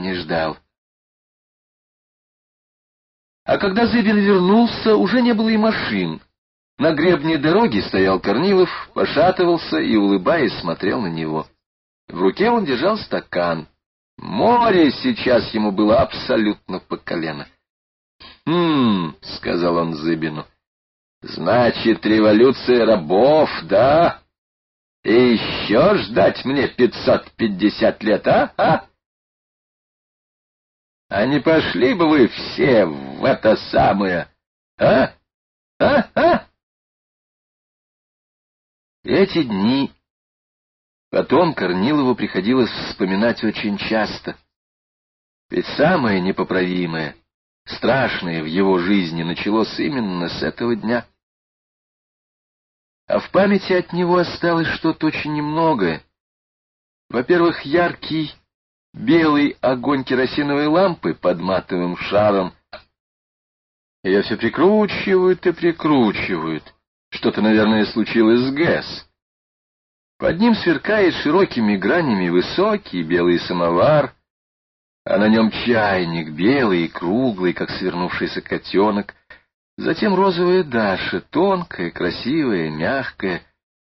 не ждал. А когда Зыбин вернулся, уже не было и машин. На гребне дороги стоял Корнилов, пошатывался и, улыбаясь, смотрел на него. В руке он держал стакан. Море сейчас ему было абсолютно по колено. «Хм», — сказал он Зыбину, — «значит, революция рабов, да? И еще ждать мне пятьсот пятьдесят лет, а? а? А не пошли бы вы все в это самое, а? А? А?» Эти дни потом Корнилову приходилось вспоминать очень часто. Ведь самое непоправимое, страшное в его жизни началось именно с этого дня. А в памяти от него осталось что-то очень немногое. Во-первых, яркий белый огонь керосиновой лампы под матовым шаром. Ее все прикручивают и прикручивают. Что-то, наверное, случилось с ГЭС. Под ним сверкает широкими гранями высокий белый самовар, а на нем чайник, белый и круглый, как свернувшийся котенок. Затем розовая Даша, тонкая, красивая, мягкая,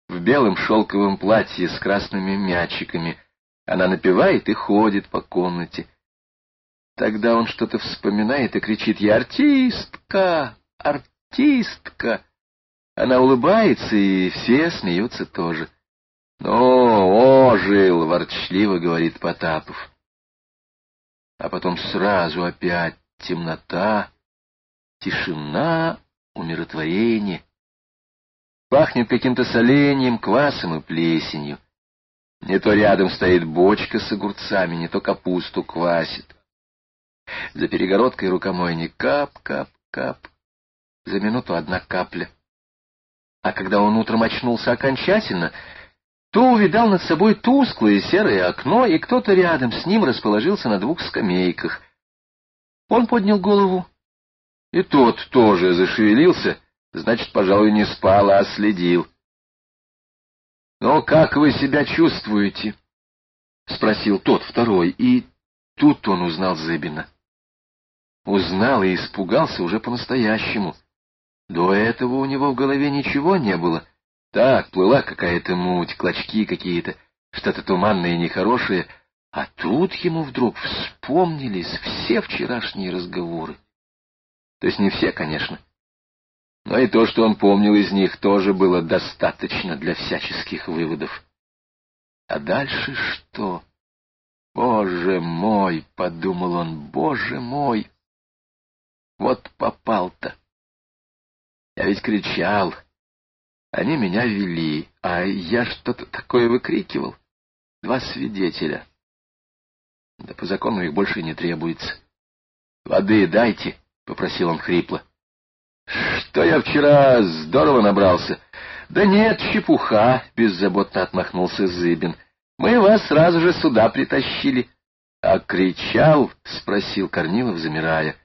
в белом шелковом платье с красными мячиками. Она напевает и ходит по комнате. Тогда он что-то вспоминает и кричит «Я артистка! Артистка!» Она улыбается, и все смеются тоже. «Ну, ожил!» — ворчливо говорит Потапов. А потом сразу опять темнота, тишина, умиротворение. Пахнет каким-то соленьем, квасом и плесенью. Не то рядом стоит бочка с огурцами, не то капусту квасит. За перегородкой рукомойник кап-кап-кап. За минуту одна капля. А когда он утром очнулся окончательно, то увидал над собой тусклое серое окно, и кто-то рядом с ним расположился на двух скамейках. Он поднял голову, и тот тоже зашевелился, значит, пожалуй, не спал, а следил. — Но как вы себя чувствуете? — спросил тот второй, и тут он узнал Зыбина. Узнал и испугался уже по-настоящему — до этого у него в голове ничего не было. Так, плыла какая-то муть, клочки какие-то, что-то туманное и нехорошее. А тут ему вдруг вспомнились все вчерашние разговоры. То есть не все, конечно. Но и то, что он помнил из них, тоже было достаточно для всяческих выводов. А дальше что? Боже мой, — подумал он, — боже мой! Вот попал-то. Я ведь кричал. Они меня вели, а я что-то такое выкрикивал. Два свидетеля. Да по закону их больше не требуется. «Воды дайте», — попросил он хрипло. «Что я вчера здорово набрался?» «Да нет, чепуха», — беззаботно отмахнулся Зыбин. «Мы вас сразу же сюда притащили». «А кричал?» — спросил Корнилов, замирая.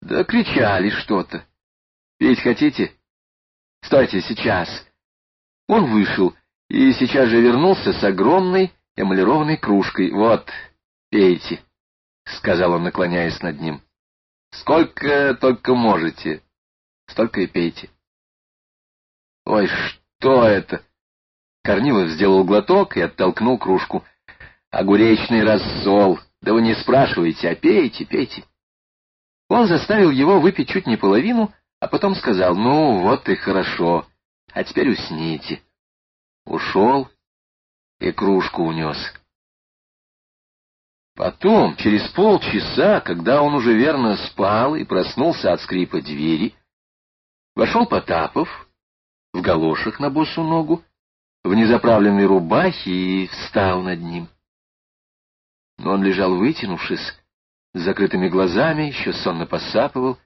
«Да кричали что-то. Пить хотите? Стойте, сейчас. Он вышел и сейчас же вернулся с огромной эмалированной кружкой. Вот, пейте, — сказал он, наклоняясь над ним. Сколько только можете, столько и пейте. Ой, что это? Корнилов сделал глоток и оттолкнул кружку. Огуречный рассол. Да вы не спрашивайте, а пейте, пейте. Он заставил его выпить чуть не половину, а потом сказал, ну, вот и хорошо, а теперь усните. Ушел и кружку унес. Потом, через полчаса, когда он уже верно спал и проснулся от скрипа двери, вошел Потапов в галошах на босу ногу, в незаправленной рубахе и встал над ним. Но он лежал вытянувшись, с закрытыми глазами, еще сонно посапывал,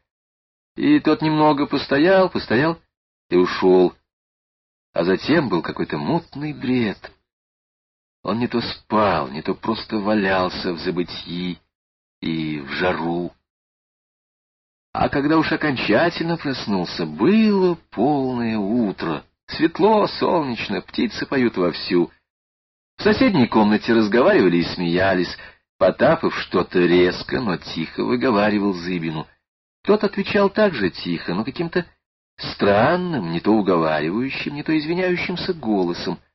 и тот немного постоял, постоял и ушел. А затем был какой-то мутный бред. Он не то спал, не то просто валялся в забытии и в жару. А когда уж окончательно проснулся, было полное утро. Светло, солнечно, птицы поют вовсю. В соседней комнате разговаривали и смеялись. Потапов что-то резко, но тихо выговаривал Зыбину. Тот отвечал так же тихо, но каким-то странным, не то уговаривающим, не то извиняющимся голосом —